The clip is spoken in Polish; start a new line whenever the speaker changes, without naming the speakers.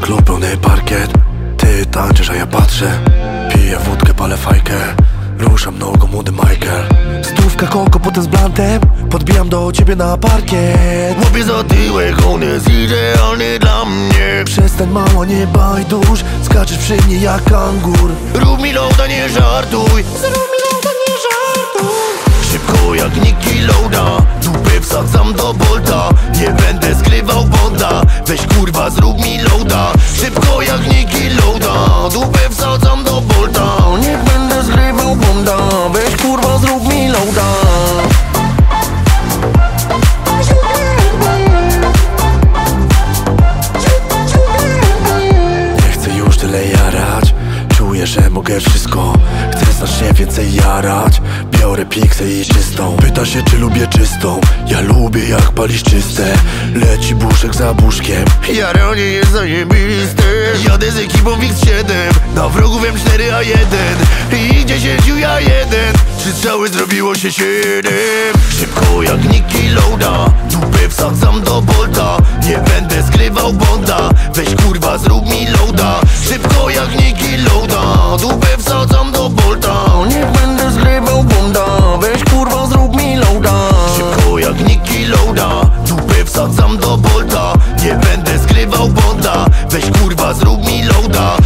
Biały parkiet, ty tańczysz, a ja patrzę. Piję wódkę, palę fajkę Ruszam nogą, młody Michael. Stówka koko, potem z blantem Podbijam do ciebie na parkiet.
Łapię za tyłek, on jest idealny dla mnie.
Przestań mała, nie bajdusz Skaczesz przy mnie jak kangur
Rób mi loada, nie żartuj.
Zrób mi loda, nie żartuj.
Szybko jak Niki Loada Dupę wsadzam do bolta. Nie będę
Że mogę wszystko. Chcę znacznie więcej jarać. Biorę piksę i czystą. Pyta się, czy lubię czystą. Ja lubię jak palisz czyste. Leci buszek za buszkiem.
Jaranie jest zajebiste Jadę z ekipą X7 Na wrogu wiem 4 a 1 I 10 ja 1 Trzy strzały zrobiło się 7 Szybko jak Niki Loada Dupę wsadzam do bolta. Nie będę zgrywał bonda. Weź kurwa zrób mi loada. Szybko jak Niki Nie będę skrywał bonda Weź kurwa zrób mi loada.